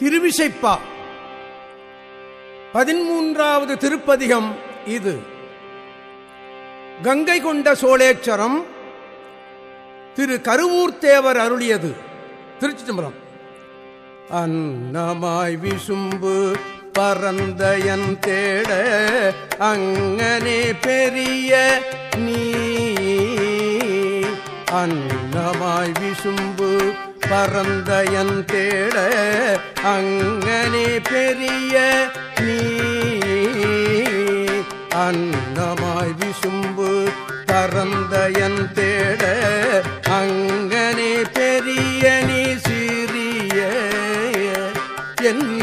திருவிசைப்பா. பதிமூன்றாவது திருப்பதிகம் இது. கங்கை கொண்ட சோழேச்சரம் திரு கருவூர்த்தேவர் அருளியது. திருச்சி தம்பரம் அன்னமாய் விசும்பு பரந்தயன் தேட அங்கனே பெரிய நீ. அன்னமாய் விசும்பு பரந்தயன் தேட அங்கனே பெரிய நீ. அன்னமாய் விசும்பு பரந்தயன் தேட அங்கனே பெரிய நீ. சிறிய என்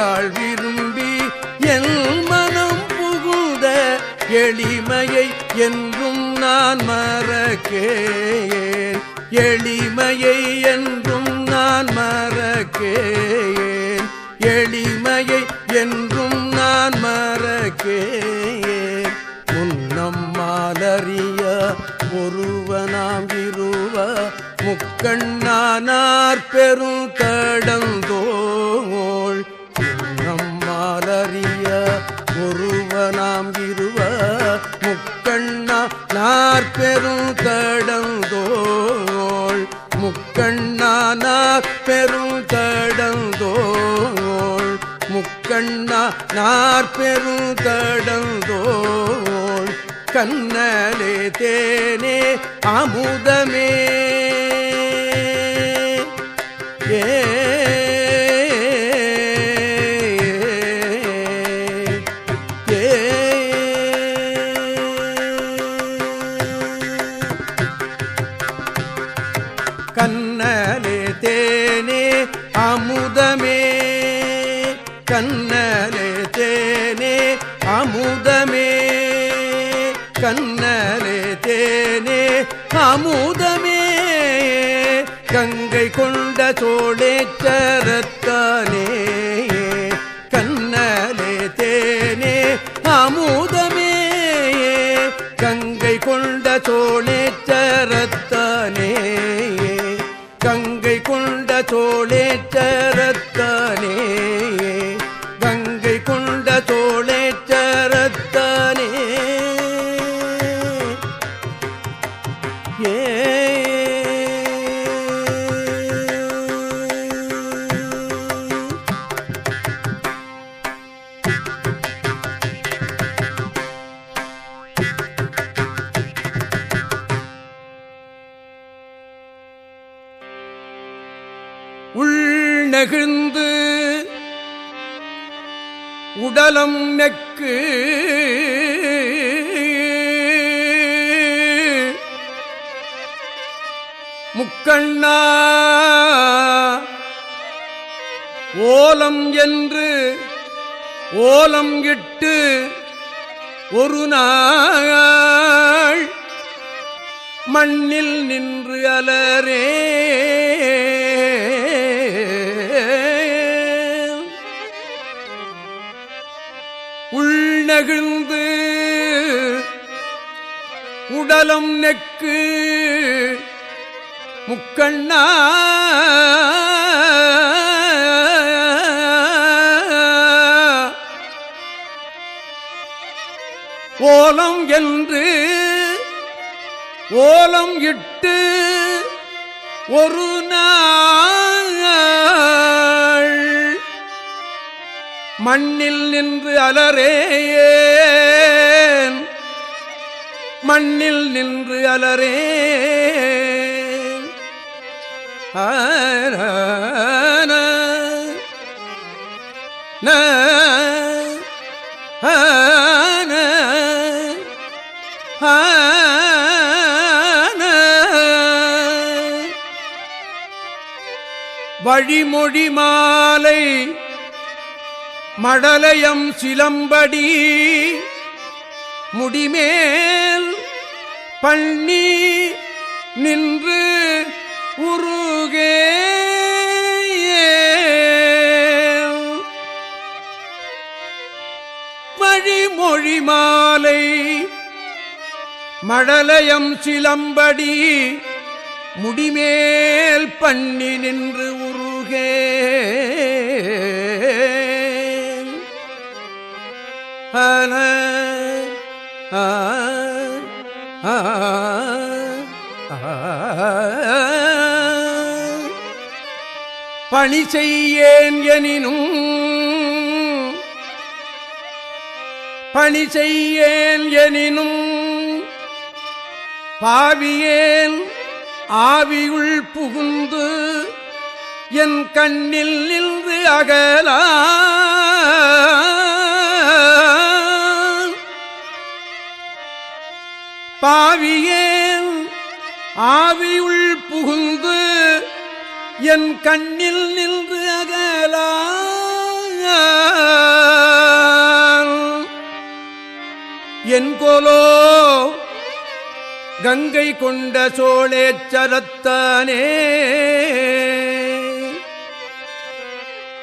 யாழ் விரும்பி என் மனம் புகுந்த எளிமையை என்றும் நான் மறக்கேன். எளிமையை என்றும் நான் மறக்கேன். எளிமையை என்றும் நான் மறக்கேன். முன்னம் மாலறிய ஒருவனாம் இருவ முக்கண்ணானார் பெரும் தடந்தோள் நாம் இருவ முக்கண்ணா நாற்பெரும் தடந்தோள். முக்கண்ணானார் பெரும் தடந்தோள். முக்கண்ணா நாற்பெரும் தடந்தோள். கண்ணலே தேனே அமுதமே சரத் உடலம் நெக்கு. முக்கண்ணா. ஓலம் என்று ஓலம் இட்டு ஒரு நாள் மண்ணில் நின்று அலரே நெகிழ்ந்து உடலம் நெக்கு முக்கண்ணா. ஓலம் என்று ஓலம் இட்டு ஒரு நாள் மண்ணில் நின்று அலரேன் மண்ணில் நின்று அலரே வழிமொழி மாலை மடலயம் சிலம்படி முடிமேல் பண்ணி நின்று உருகே வழிமொழி மாலை மடலயம் சிலம்படி முடிமேல் பண்ணி நின்று உருகே பணி செய்யேன் எனினும் பணி செய்யேன் எனினும் பாவியேன் ஆவியுள் புகுந்து என் கண்ணில் நின்று அகலா பாவியேன் ஆவியுள் புகுந்து என் கண்ணில் நின்று அகலா என்கோலோ கங்கை கொண்ட சோழேச்சரத்தானே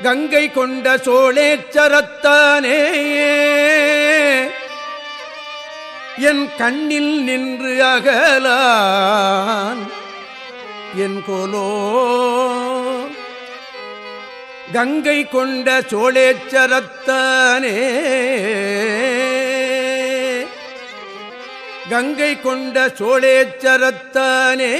கங்கை கொண்ட சோழேச்சரத்தானே என் கண்ணில் நின்று அகலான். என் கோலோ. கங்கை கொண்ட சோழேச்சரத்தானே. கங்கை கொண்ட சோழேச்சரத்தானே.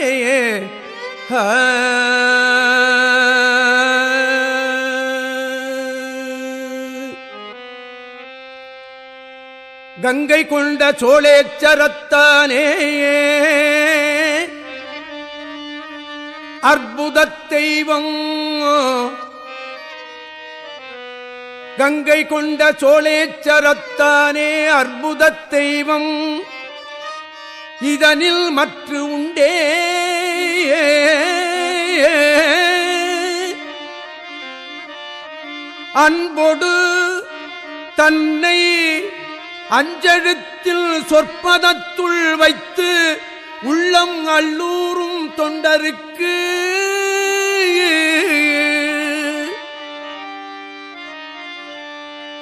கங்கை கொண்ட சோழேச்சரத்தானே. அற்புத தெய்வம். கங்கை கொண்ட சோழேச்சரத்தானே அற்புத தெய்வம். இதனில் மற்ற உண்டே. அன்பொடு தன்னை அஞ்செழுத்தில் சொற்பதத்துள் வைத்து உள்ளம் அள்ளூரும் தொண்டருக்கு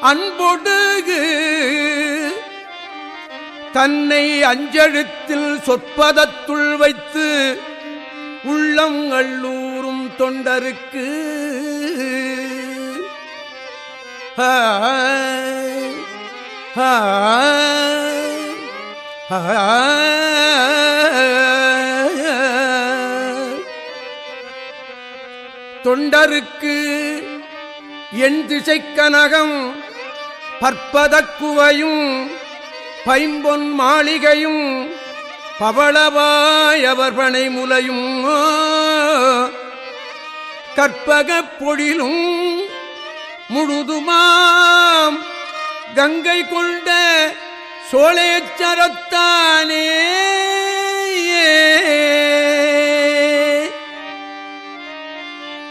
அன்பொடுகு தன்னை அஞ்செழுத்தில் சொற்பதத்துள் வைத்து உள்ளம் அள்ளூரும் தொண்டருக்கு ஆ. தொண்டருக்கு என் திசைக்கனகம் பற்பதக்குவையும் பைம்பொன் மாளிகையும் பவளவாயவர் பனை முலையும். கற்பகப் பொழிலும் முழுதுமாம் கங்கை கொண்ட சோழேச்சரத்தானே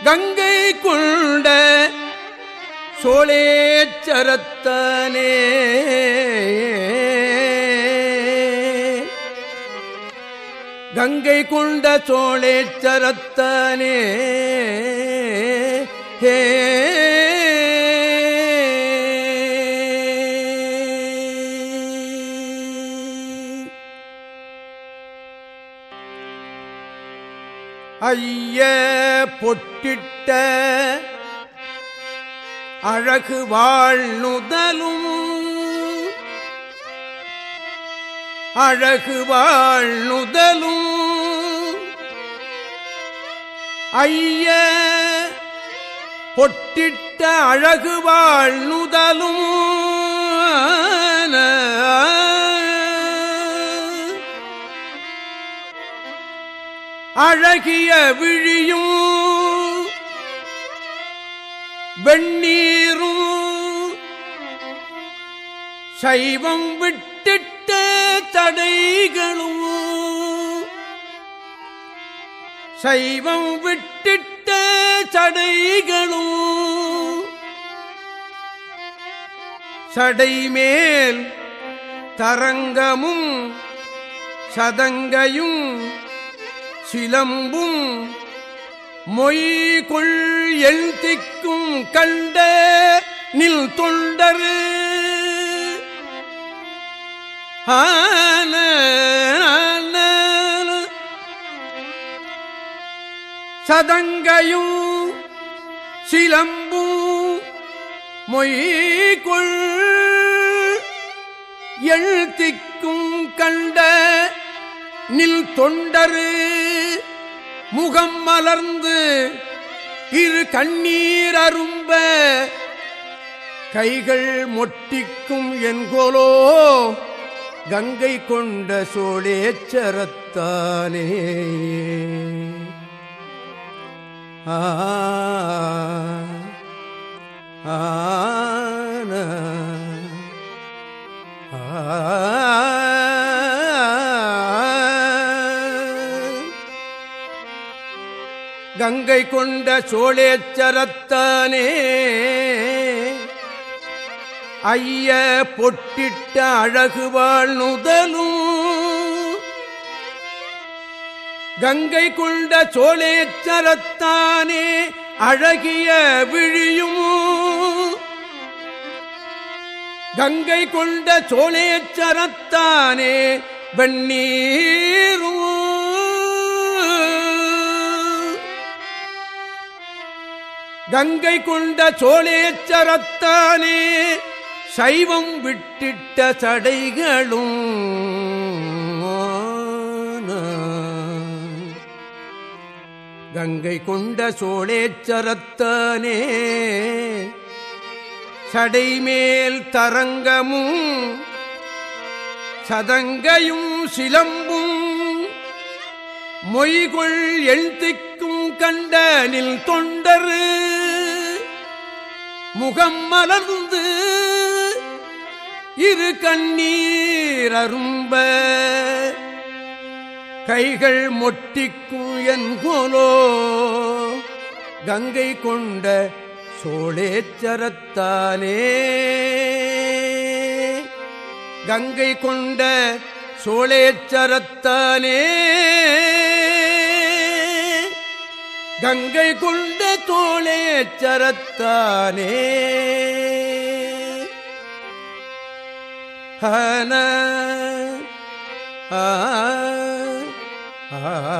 கங்கை கொண்ட சோழேச்சரத்தானே கங்கை கொண்ட சோழேச்சரத்தானே ஹே ஐய பொட்டிட்ட அழகு வாழ்நுதலும் அழகு வாழ்நுதலும். ஐய பொட்டிட்ட அழகு வாழ்நுதலும் அழகிய விழியும் வெண்ணீரும் சைவம் விட்டிட்ட தடைகளும் சைவம் விட்டிட்ட தடைகளும் சடைமேல் தரங்கமும் சதங்கையும் சிலம்பும் மொய்கொள் எழுத்திக்கும் கண்ட நில் தொண்டரு. ஆன சதங்கையும் சிலம்பும் மொய்கொள் எழுத்திக்கும் கண்ட நில் தொண்டரு. முகம் மலர்ந்து இரு கண்ணீர் அரும்ப கைகள் மொட்டிக்கும் என்கோலோ கங்கை கொண்ட சோழேச்சரத்தானே ஆ ஆன கங்கை கொண்ட சோழேச்சரத்தானே. ஐய பொட்டிட்ட அழகுவாள் நுதலும். கங்கை கொண்ட சோழேச்சரத்தானே அழகிய விழியும். கங்கை கொண்ட சோழேச்சரத்தானே வெண்ணீரும் கங்கை கொண்ட சோழேச்சரத்தானே சைவம் விட்டிட்ட சடைகளும் கங்கை கொண்ட சோழேச்சரத்தானே சடைமேல் தரங்கமும் சதங்கையும் சிலம்பும் மொய்கொள் எழுத்திக்கும் கண்டனில் தொண்டரு. முகம் மலர்ந்து இரு கண்ணீர் அரும்ப கைகள் மொட்டிக்கும் என் கோலோ கங்கை கொண்ட சோழேச்சரத்தானே கங்கை கொண்ட சோழேச்சரத்தானே கங்கை கொண்ட தோளே சரத்தானே. ஹன ஆ ஆ.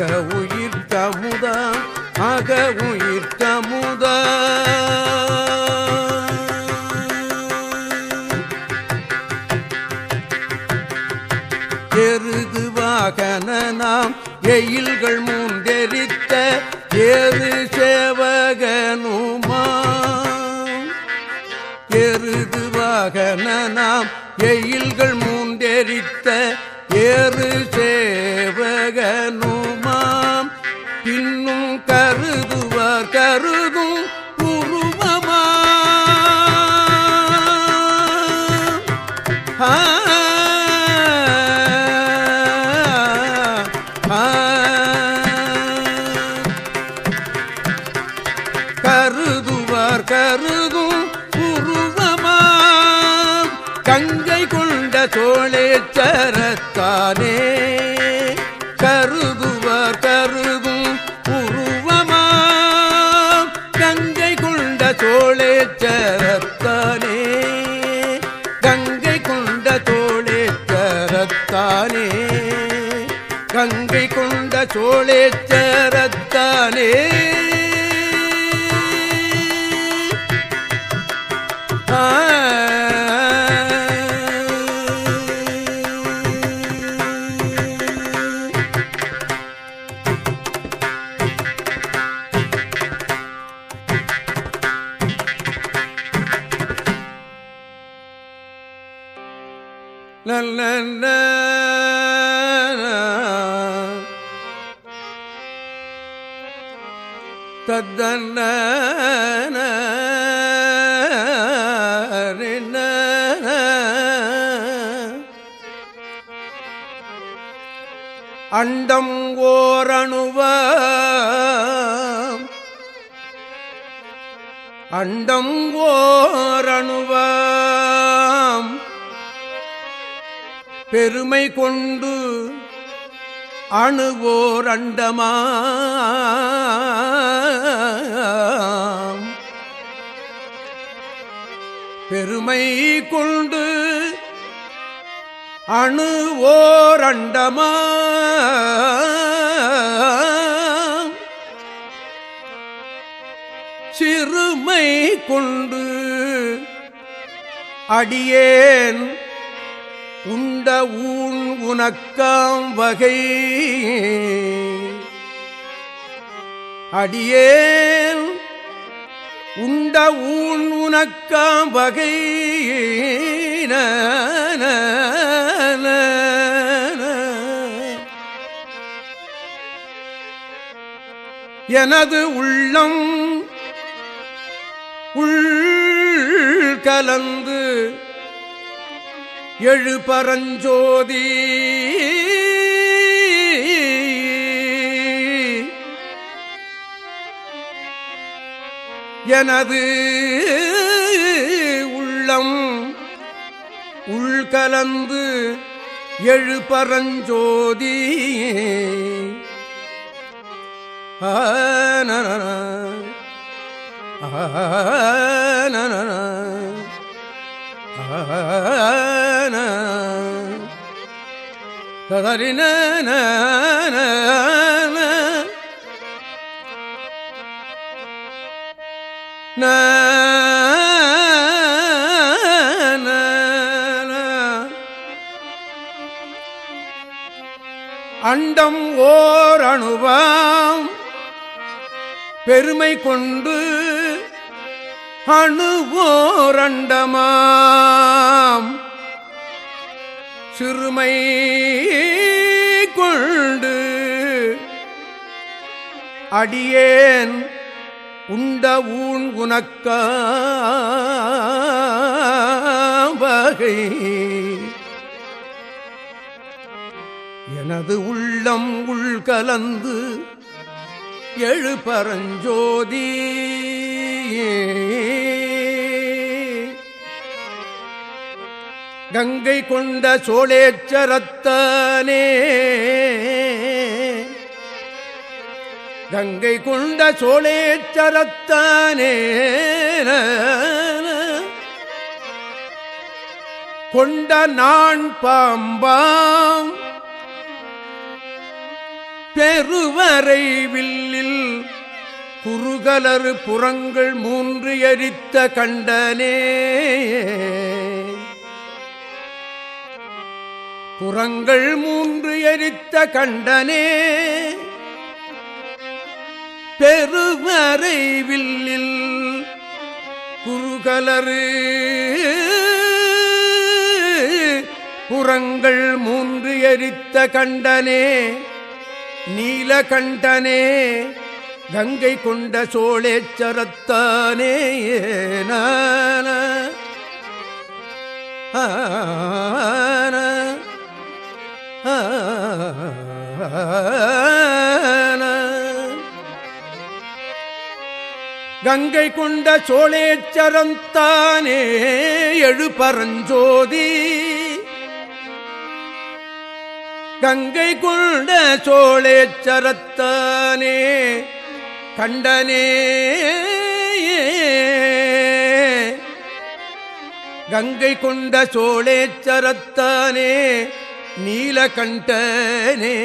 அக உயிர் தமுதா அக உயிர் தமுதா. கமுதா நாம் எயில்கள் மூந்தெரித்த ஏறு சேவகனுமா? எருது வாகன நாம் எயில்கள் மூந்தெரித்த நானே அண்டம் ஓரணுவ அண்டம் ஓரணுவாம். பெருமை கொண்டு அணுவோர் அண்டமா பெருமை கொண்டு அணு அண்டமாம் சிறுமை கொண்டு அடியேன் உண்ட ஊன் உனக்காம் வகை. அடியேன் உண்ட ஊன் உனக்காம் வகை. எனது உள்ளம் உள் கலந்து எழு பரஞ்சோதி. எனது உள்ளம் உள்கலந்து எழு பரஞ்சோதி. ததறின அண்டம் ஓர் அணுவா பெருமை கொண்டு அணுவோரண்டமாம் சிறுமை கொண்டு அடியேன் உண்ட ஊன் உனக்க வகை எனது உள்ளம் உள்கலந்து எழு பரஞ்சோதி. கங்கை கொண்ட சோழேச்சரத்தானே. கங்கை கொண்ட சோழேச்சரத்தானே. கொண்ட நான் பாம்பாம். பெருவரை வில்லில் குறுகலறு புறங்கள் மூன்று எரித்த கண்டனே. புறங்கள் மூன்று எரித்த கண்டனே. பெருமறை வில்லில் குறுகலரு புறங்கள் மூன்று எரித்த கண்டனே. நீலகண்டனே கங்கை கொண்ட சோழேச்சரத்தானே ஏனான கங்கை கொண்ட சோழேச்சரந்தானே எழுபரஞ்சோதி கங்கை கொண்ட சோழேச்சரத்தானே கண்டனே. கங்கை கொண்ட சோழேச்சரத்தானே நீலகண்டனே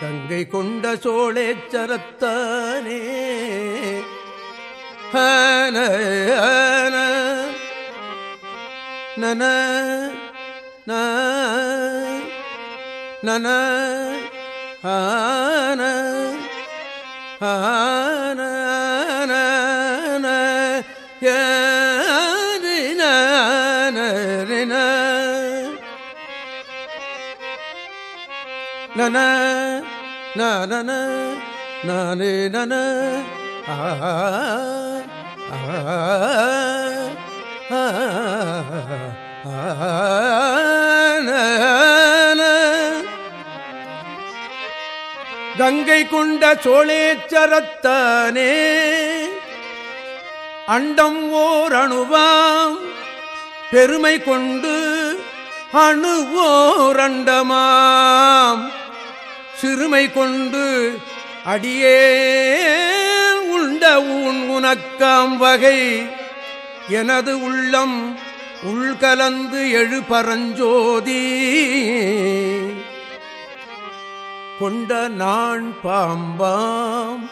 கங்கை கொண்ட சோழேச்சரத்தானே ஹன na na na na ha na ha na na na ya ri na na ri na na na na na na na na na ah ah ah Ganga கொண்ட சோழேச்சரத்தானே அண்டம் ஓர் அணுவாம் பெருமை கொண்டு அணுவோர் அண்டமாம். சிறுமை கொண்டு அடியே உண்ட உன் உனக்காம் வகை எனது உள்ளம் உள்கலந்து எழுபரஞ்சோதி. கொண்ட நான் பாம்பாம்.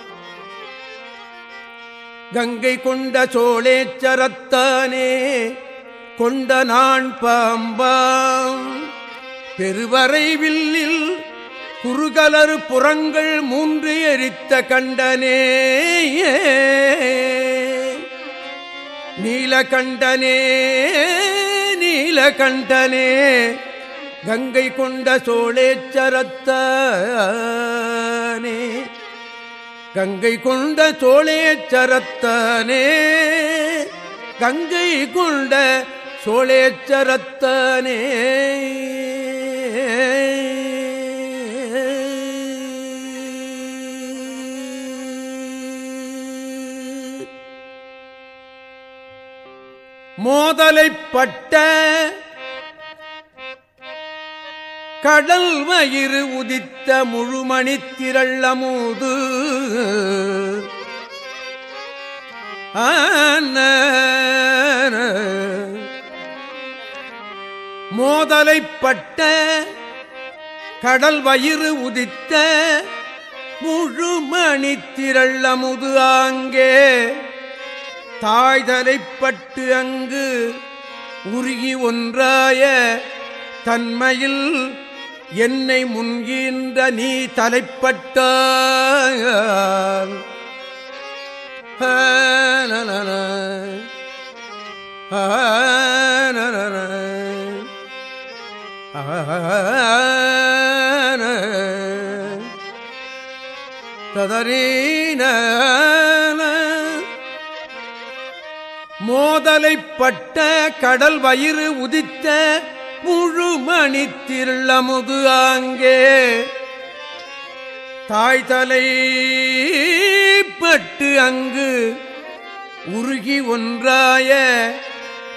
கங்கை கொண்ட சோழேச்சரத்தானே கொண்ட நான் பாம்பாம். பெருவரை வில்லில் குறுகலறு புறங்கள் மூன்று எரித்த கண்டனே நீலகண்டனே நீலகண்டனே கங்கை கொண்ட சோழேச்சரத்தானே கங்கை கொண்ட சோழேச்சரத்தானே கங்கை கொண்ட சோழேச்சரத்தானே. மோதலைப்பட்ட கடல் வயிறு உதித்த முழுமணி திரள்ளமூது மோதலைப்பட்ட கடல் வயிறு உதித்த முழுமணி திரள்ளமுது ஆங்கே. தாய்தலைப்பட்டு அங்கு உருகி ஒன்றாய தன்மையில் என்னை முன்கின்ற நீ தலைப்பட்டால் ததரீன மோதலைப்பட்ட கடல் வயிறு உதித்த முழுமணி திருளமுது ஆங்கே. தாய்தலை பட்டு அங்கு உருகி ஒன்றாய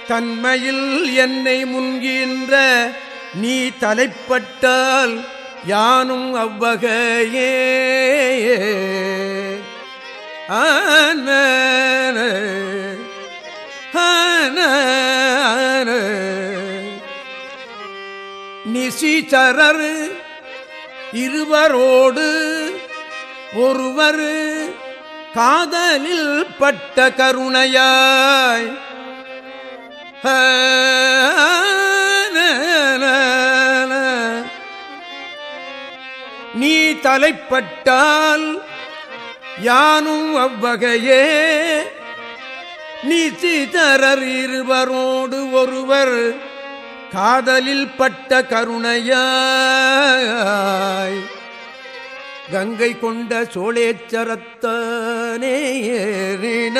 தன்மையில் என்னை முன்கின்ற நீ தலைப்பட்டால் யானும் அவ்வகையே. ஆன நிசிச்சரர் இருவரோடு ஒருவர் காதலில் பட்ட கருணையாய். நீ தலைப்பட்டால் யானும் அவ்வகையே நிசிதரர் இருவரோடு ஒருவர் காதலில் பட்ட கருணையாய் கங்கை கொண்ட சோழேச்சரத்தனேறின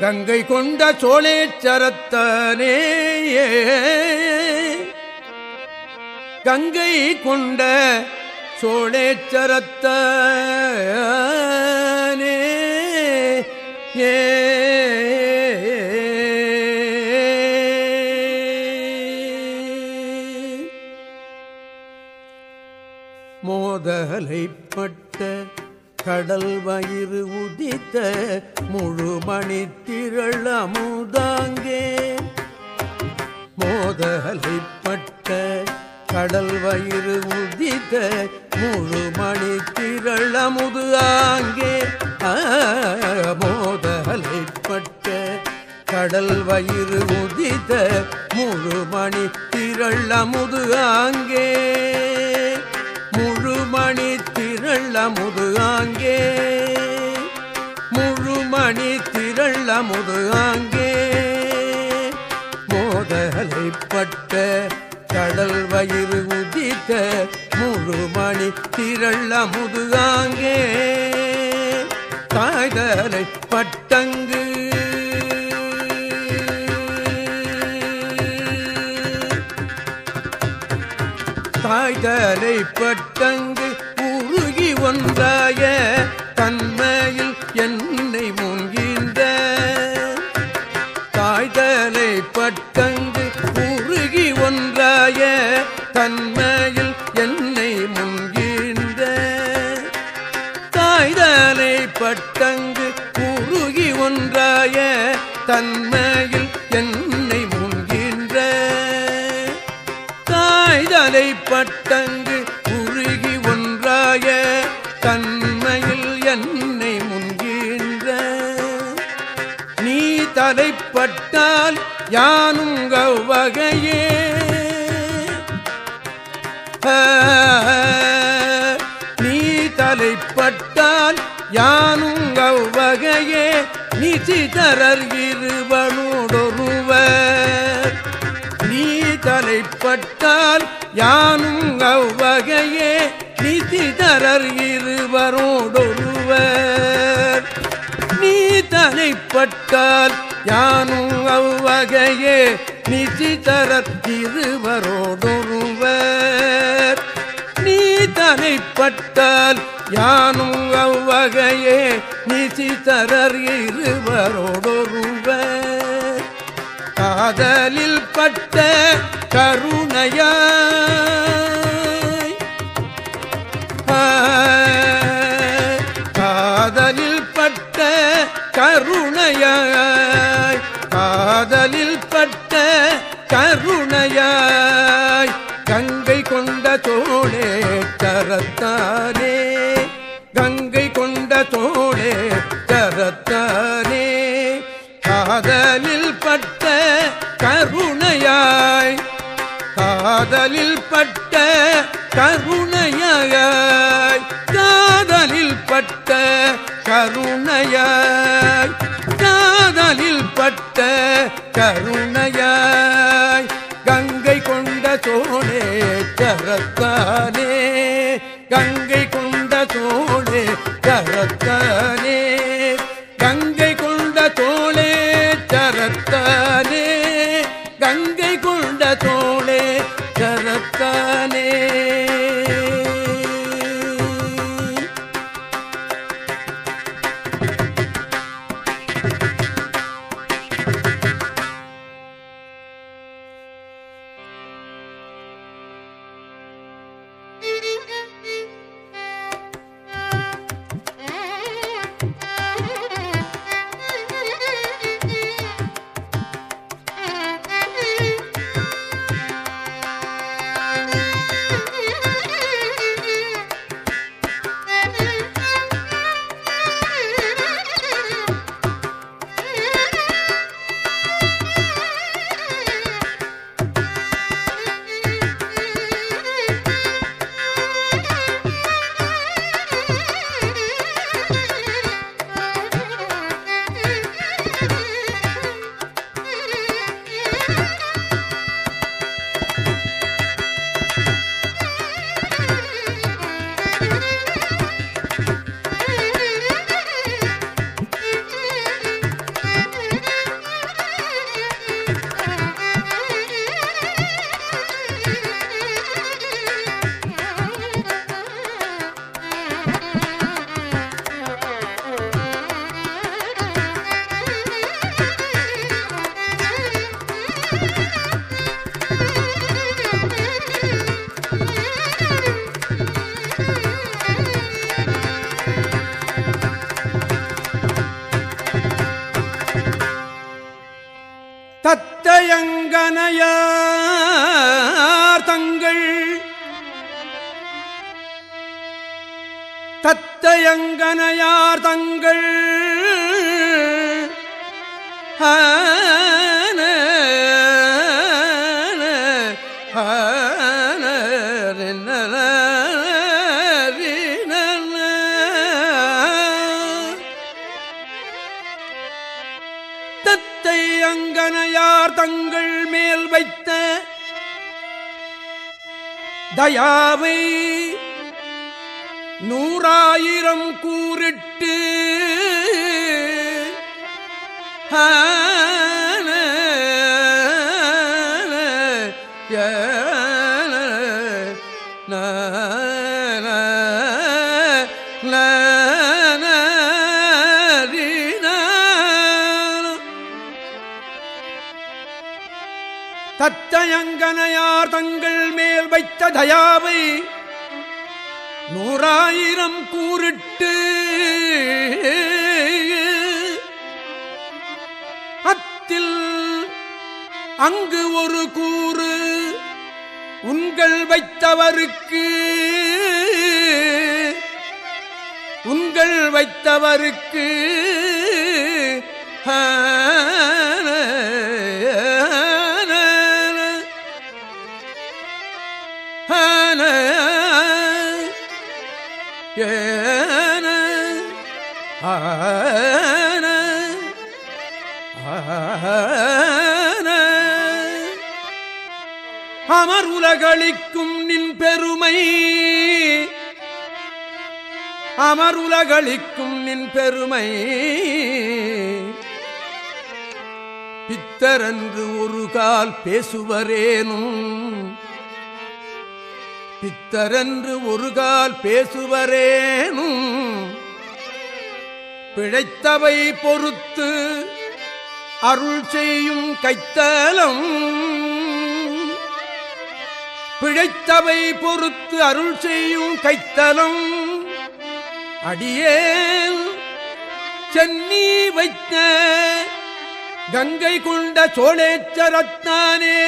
கங்கை கொண்ட சோழேச்சரத்தனே கங்கை கொண்ட சோழேச்சரத்தனே ஏ மோதலைப்பட்ட கடல் வயிறு உதித்த முழுமணி திரள் அமுதாங்கே. மோதலைப்பட்ட கடல் வயிறு உதித்த முழுமணி திரள் அமுது ஆங்கே கடல் வயிறு உதித்த முழுமணி திரள் அமுது ஆங்கே. முழுமணி திரளமுது ஆங்கே. முழுமணி திரளமுது ஆங்கே. மோதலைப்பட்ட கடல் வயிறு உதித்த முழுமணி திரளமுது ஆங்கே. தாய்தலை பட்டங்கு தரை பட்டங்கு உருகி ஒன்றாய தன்மையில் என் நிசிதரர் இருவனோடொருவர் நீ தலைப்பட்டால் யானும் அவ்வகையே நிதிதரர் இருவரோடொருவர். நீ தலைப்பட்டால் யானும் அவ்வகையே நிதிதரர் இருவரோடொருவர். நீ தலைப்பட்டால் யானும் அவ்வகையே நிசிதரர் இருவரோடொருவ காதலில் பட்ட கருணையாய். காதலில் பட்ட கருணையாய். காதலில் பட்ட கருணையாய். கங்கை கொண்ட தோளே கரத்தானே காதலில் பட்ட கருணையாய் காதலில் பட்ட கருணையாய் காதலில் பட்ட கருணையாய் கங்கை கொண்ட சோழே கரத்தானே கங்கை கொண்ட நூறாயிரம் கூறிட்டு தத்தயங்கனையார் தங்கள் மேல் வைத்த தயாவை ஓராயிரம் கூறிட்டு அத்தில் அங்கு ஒரு கூறு உங்கள் வைத்தவருக்கு உங்கள் வைத்தவருக்கு ஏன அமருலகளிக்கும் நின் பெருமை. அமருலகளிக்கும் நின் பெருமை. பித்தரன்று ஒரு கால் பேசுவரேனும். பித்தரன்று ஒரு கால் பேசுவரேனும். பிழைத்தவை பொறுத்து அருள் செய்யும் கைத்தலம். பிழைத்தவை பொறுத்து அருள் செய்யும் கைத்தலம். அடியேன் சென்னி வைத்த கங்கை கொண்ட சோழேச்சரத்தானே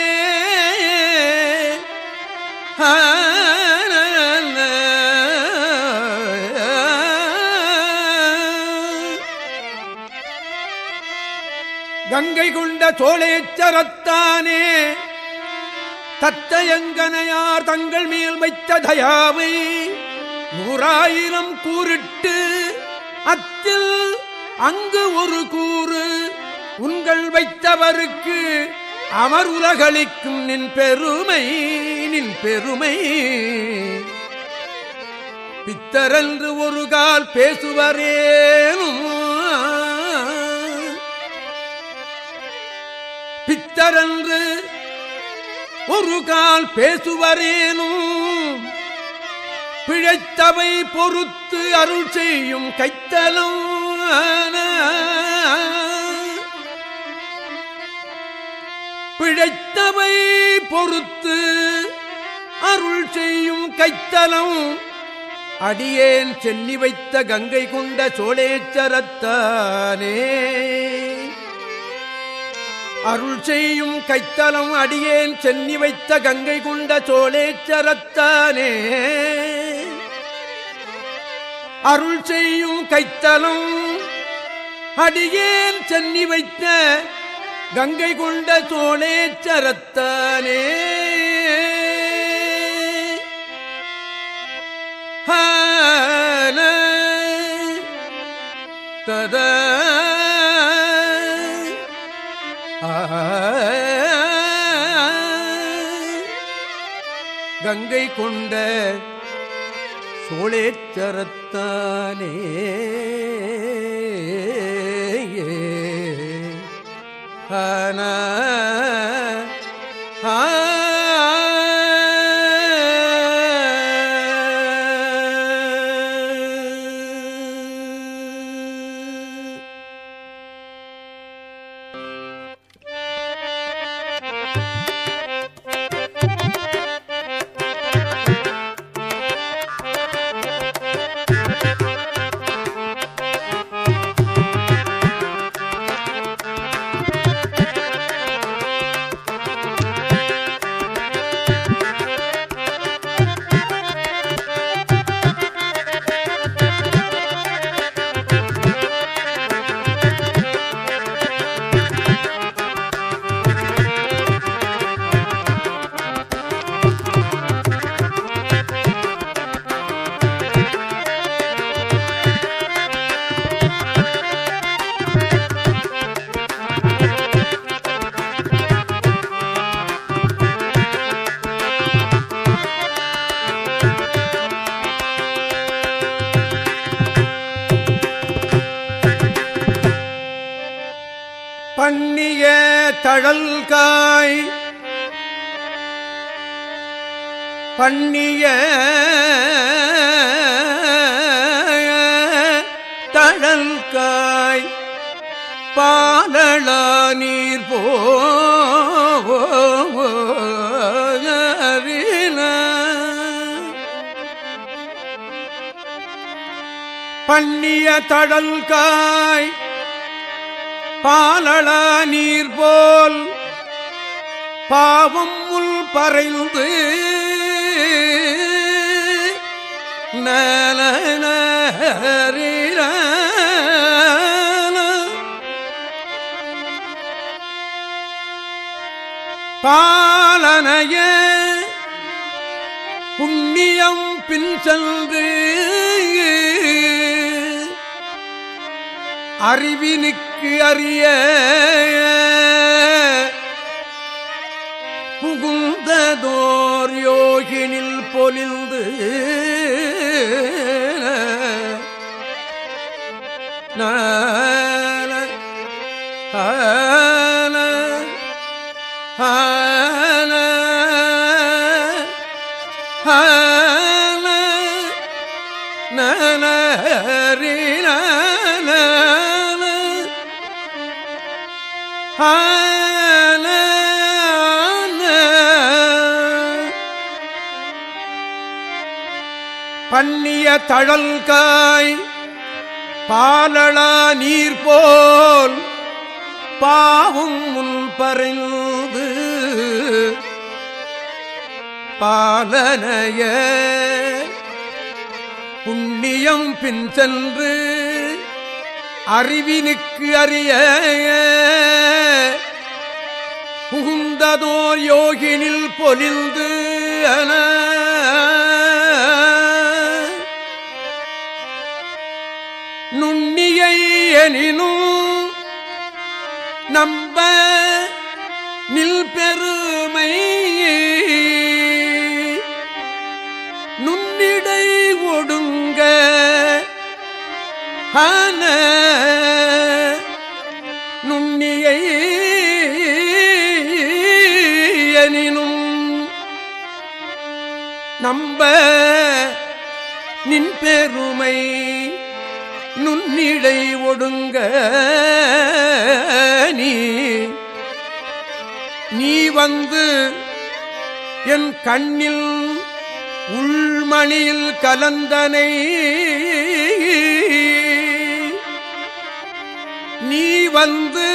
கங்கை கொண்ட சோழேச்சரத்தானே தத்தையங்கனையார் தங்கள் மேல் வைத்த தயாவை நூறாயிரம் கூறிட்டு அத்தில் அங்கு ஒரு கூறு உங்கள் வைத்தவருக்கு அவர் உலகளிக்கும் நின் பெருமை நின் பெருமை. பித்தரன்று ஒரு கால் பேசுவரேனும். பித்தரன்று ஒரு கால் பேசுவரேனும். பிழைத்தவை பொறுத்து அருள் செய்யும் கைத்தலும் பிழைத்தவை பொறுத்து அருள் செய்யும் கைத்தலம். அடியேன் சென்னி வைத்த கங்கை கொண்ட சோழேச்சரத்தானே. அருள் செய்யும் கைத்தலம் அடியேன் சென்னி வைத்த கங்கை கொண்ட சோழேச்சரத்தானே. அருள் செய்யும் கைத்தலம் அடியேன் சென்னி வைத்த கங்கை கொண்ட சோழேச்சரத்தானே. ஹான தத கங்கை கொண்ட சோழேச்சரத்தானே. ஆன பண்ணிய தடல்காய் பாலள நீர் போல் பாவம் முள் பறைந்து பாலனைய புண்ணியம் பின் சென்று அறிவினுக்கு அறிய புகுந்ததோர் யோகினில் பொலிந்து நான் பண்ணிய தழல்காய் பாலளா நீர் போல் பாவும் முன் பறைந்து பாலனைய புண்ணியம் பின் சென்று அறிவினுக்கு அறிய புகுந்ததோர் யோகினில் பொலிந்து அன நுண்ணியை எனினும் நம்ப நில் பெருமை நுண்ணிடை ஒடுங்க ஆன நம்ப நின் பெருமை நுண்ணிடை ஒடுங்க நீ. நீ வந்து என் கண்ணில் உள்மணியில் கலந்தனை. நீ வந்து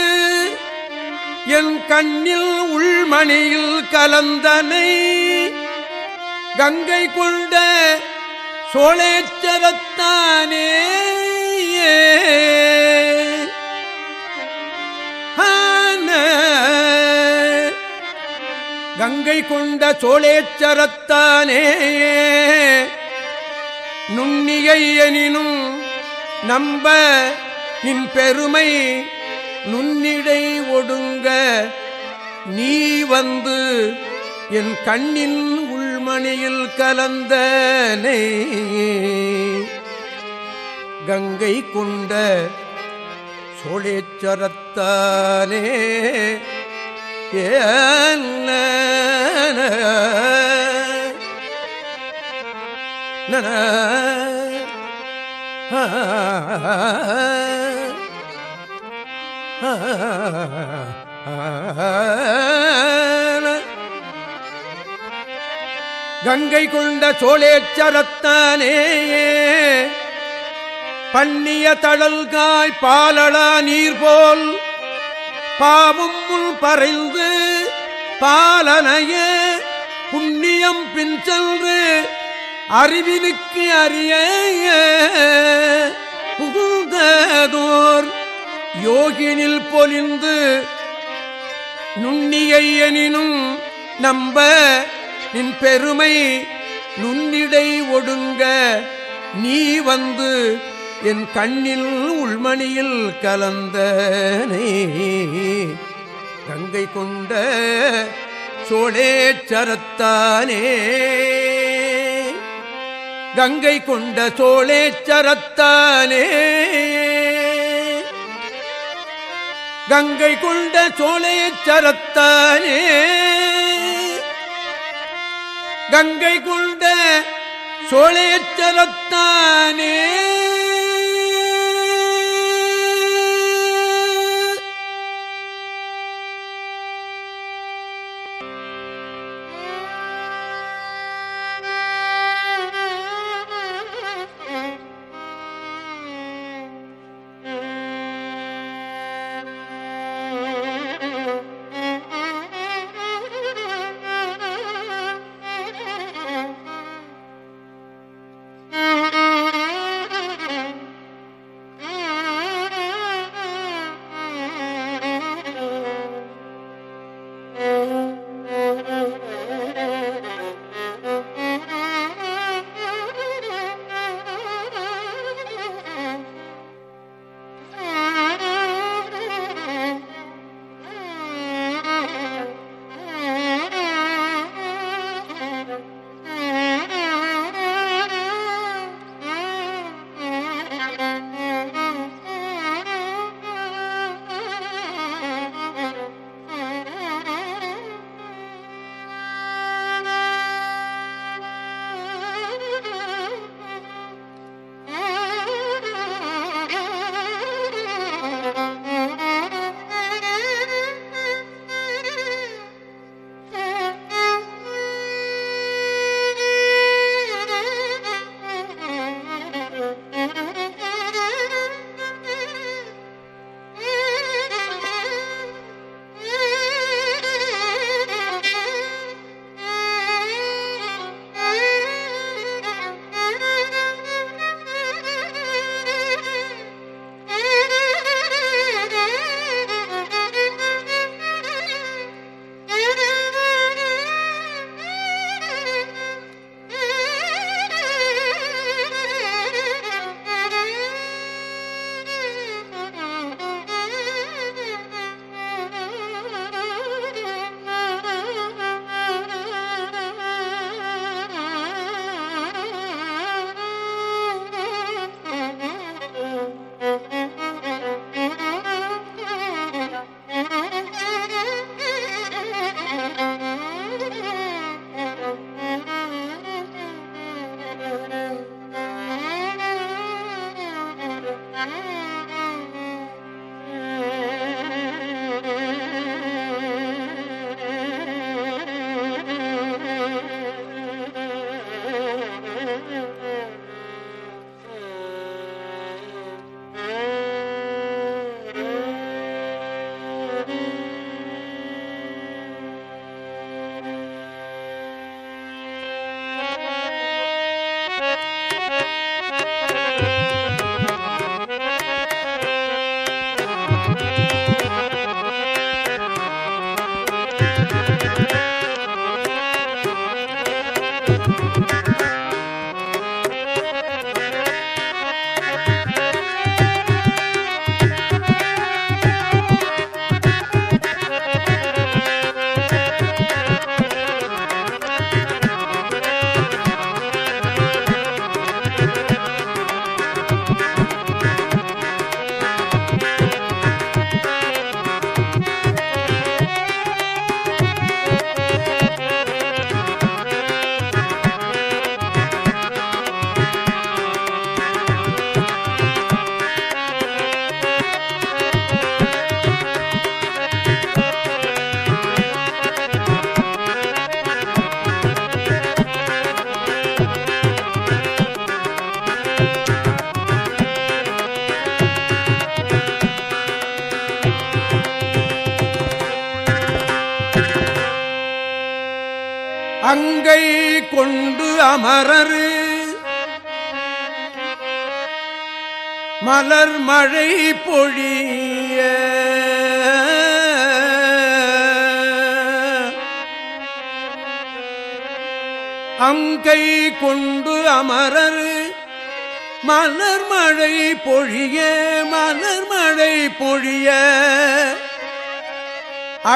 என் கண்ணில் உள்மணியில் கலந்தனை. கங்கை கொண்ட சோழேச்சரத்தானே. கங்கை கொண்ட சோழேச்சரத்தானே. நுண்ணியை எனினும் நம்ப நின் பெருமை நுண்ணிடை ஒடுங்க நீ வந்து என் கண்ணின் மணியில் கலந்த கங்கை கொண்ட சோழேச்சரத்தானே ஏன நன கங்கை கொண்ட சோழேச்சரத்தானே பண்ணிய தழல்காய் பாலளா நீர் போல் பாவும் முள் பறைந்து பாலனைய. புண்ணியம் பின் சென்று அறிவினுக்கு அறிய புகுந்ததோர் யோகினில் பொலிந்து நுண்ணியை எனினும் நம்ப நின் பெருமை நுண்ணிடை ஒடுங்க. நீ வந்து என் கண்ணில் உள்மணியில் கலந்தனே. கங்கை கொண்ட சோழேச்சரத்தானே கங்கை கொண்ட சோழேச்சரத்தானே கங்கை கொண்ட சோழேச்சரத்தானே கங்கை கொண்ட சோழேச்சலத்தானே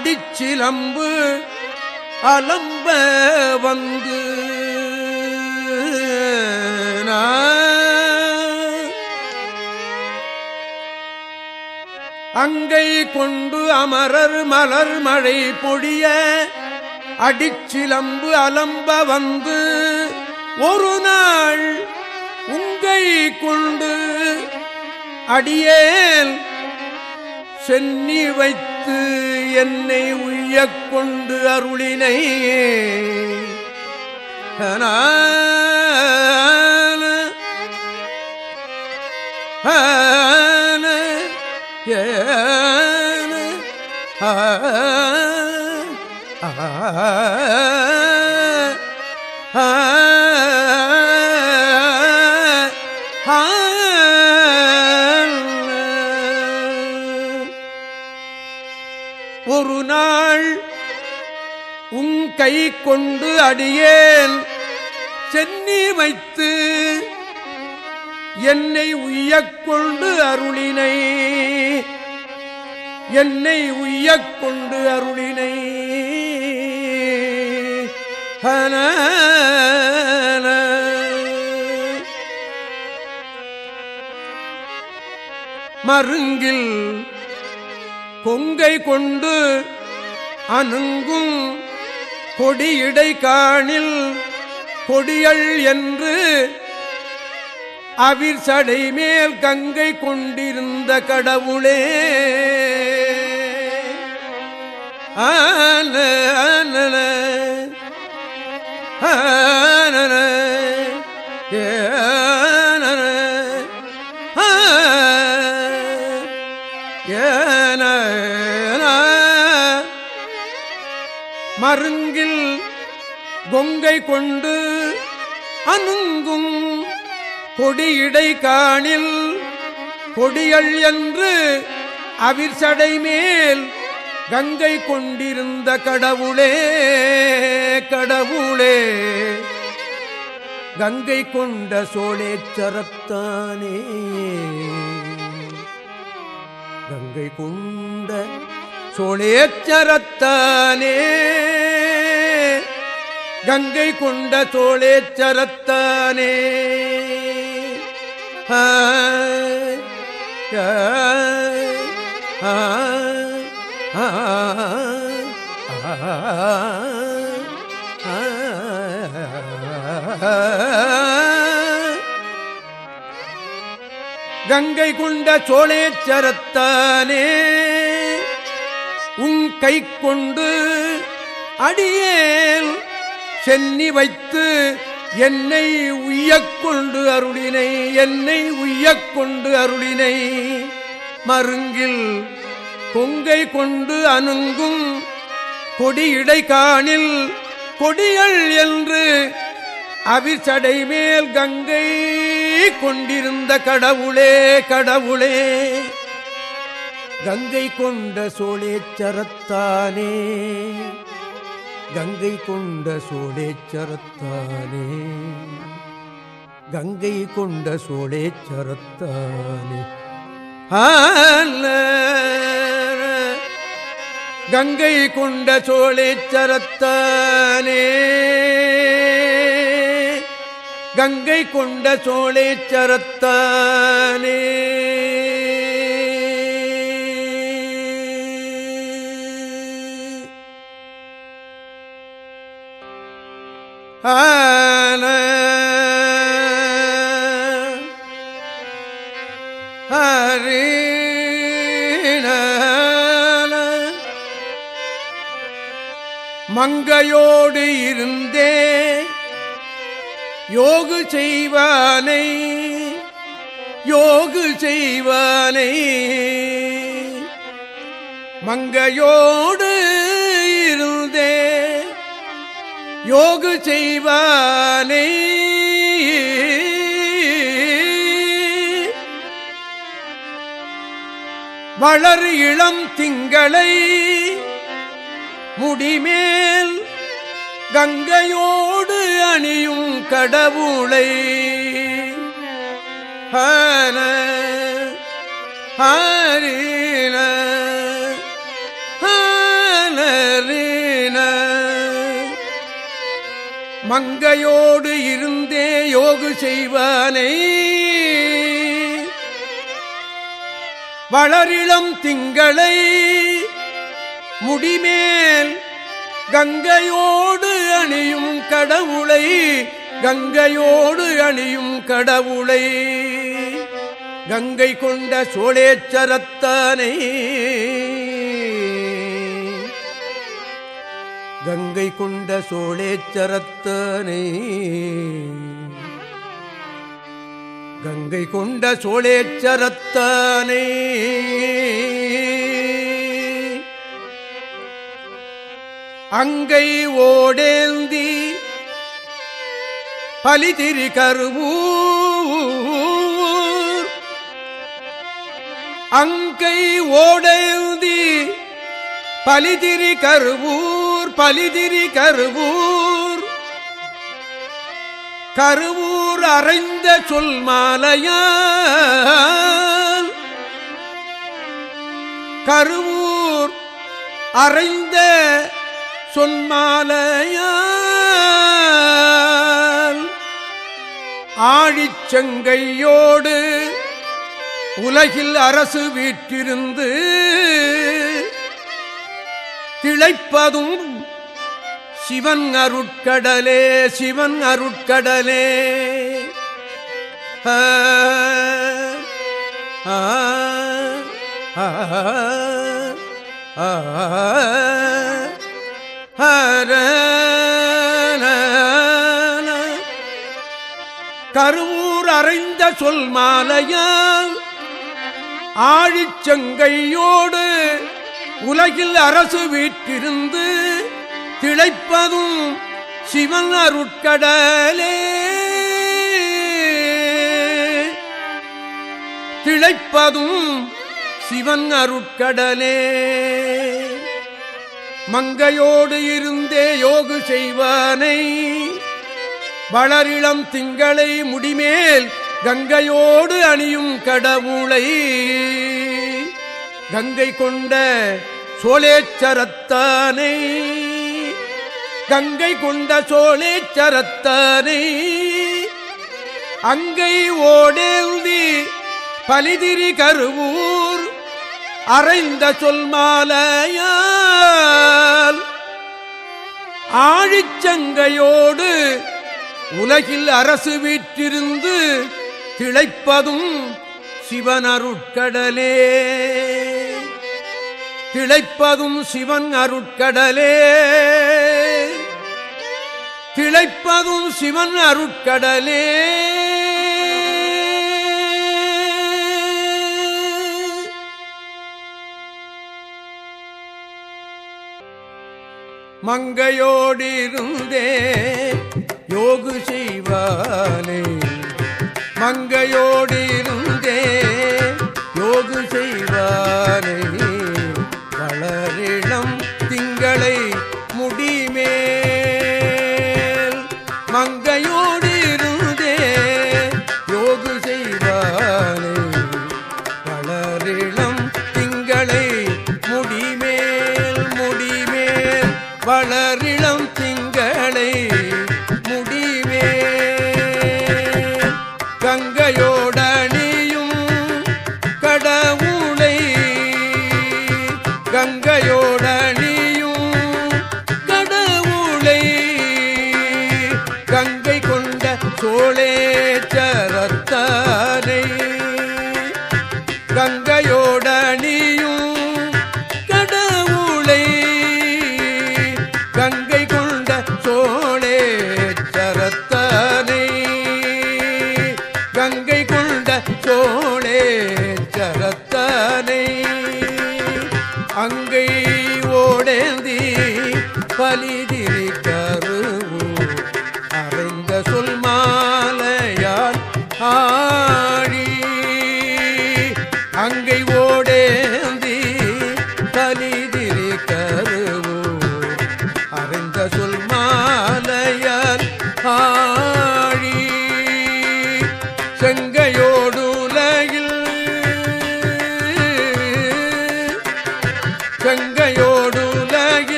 அடிச்சிலம்பு அலம்ப வந்து. அங்கை கொண்டு அமரர் மலர் மழை பொழிய அடிச்சிலம்பு அலம்ப வந்து. ஒரு நாள் உங்கை கொண்டு அடியேன் சென்னி வைத்து என்னை உய்யக் கொண்டு அருளினை. ஆன ஆ கை கொண்டு அடியேன். சென்னி வைத்து என்னை உய்யக்கொண்டு அருளினை. என்னை உய்யக்கொண்டு அருளினை. ஹன. மருங்கில் கொங்கை கொண்டு அணுங்கும் கொடியடை காணில் கொடியள் என்று அவிர் சடை மேல் கங்கை கொண்டிருந்த கடவுளே. ஆன ஆனன ஏன மருங்கில் கொங்கை கொண்டு அணுங்கும் கொடியடை காணில் கொடியள் என்று அவிர்சடை மேல் கங்கை கொண்டிருந்த கடவுளே கடவுளே. கங்கை கொண்ட சோழேச்சரத்தானே கங்கை கொண்ட சோழேச்சரத்தானே கங்கை கொண்ட சோழேச்சரத்தானே கங்கை கொண்ட சோழேச்சரத்தானே உங் கை கொண்டு அடியேல் சென்னி வைத்து என்னை உய்யக்கொண்டு அருளினை என்னை உய்யக்கொண்டு அருளினை. மருங்கில் கொங்கை கொண்டு அணுங்கும் கொடியடை காணில் கொடியள் என்று அவிசடை மேல் கங்கை கொண்டிருந்த கடவுளே கடவுளே. கங்கை கொண்ட சோழேச்சரத்தானே. கங்கை கொண்ட சோழேச்சரத்தானே. கங்கை கொண்ட சோழேச்சரத்தானே. ஆல கங்கை கொண்ட சோழேச்சரத்தானே. கங்கை கொண்ட சோழேச்சரத்தானே. ஆன ஹரிண மங்கையோடு இருந்தே யோகு செய்வானை யோகு செய்வானை. மங்கையோடு யோகு செய்வானை. வளர் இளம் திங்களை முடிமேல் கங்கையோடு அணியும் கடவுளை. ஹன ஹரின மங்கையோடு இருந்தே யோகு செய்வானை. வளரிளம் திங்களை முடிமேல் கங்கையோடு அணியும் கடவுளை கங்கையோடு அணியும் கடவுளை. கங்கை கொண்ட சோழேச்சரத்தானை. கங்கை கொண்ட சோழேச்சரத்தனை கங்கை கொண்ட சோழேச்சரத்தனை அங்கை ஓடேந்தி பலிதிரி கருவூர். அங்கை ஓடேந்தி பலிதிரி கருவூர் பலிதிரி கருவூர். கருவூர் அறைந்த சொல் மாலையால். கருவூர் அறைந்த சொன்மாலையால் ஆழிச்செங்கையோடு உலகில் அரசு வீற்றிருந்து திளைப்பதும் சிவன் அருட்கடலே சிவன் அருட்கடலே ஆ, கருவூர் அறைந்த சொல் மாலையால் ஆழிச்சங்கையோடு உலகில் அரசு வீட்டிருந்து திளைப்பதும் சிவன் அருட்கடலே. திளைப்பதும் சிவன் அருட்கடலே. மங்கையோடு இருந்தே யோகு செய்வானை வளரிளம் திங்களை முடிமேல் கங்கையோடு அணியும் கடவுளை. கங்கை கொண்ட சோழேச்சரத்தானை. கங்கை கொண்ட சோழேச்சரத்தானை. அங்கை ஓடேந்தி பலிதிரி கருவூர் அறைந்த சொல்மாலையால் ஆழிச்சங்கையோடு உலகில் அரசு வீற்றிருந்து திளைப்பதும் சிவனருட்கடலே. திளைப்பதும் சிவன் அருட்கடலே. திளைப்பதும் சிவன் அருட்கடலே. மங்கையோடிருந்தே யோகு செய்வானே. மங்கையோடி சோழேச்சரத்தானை அங்கை ஓடேந்தி பலிதிரி கருவு அறைந்த சொல் மாலையால் ஆ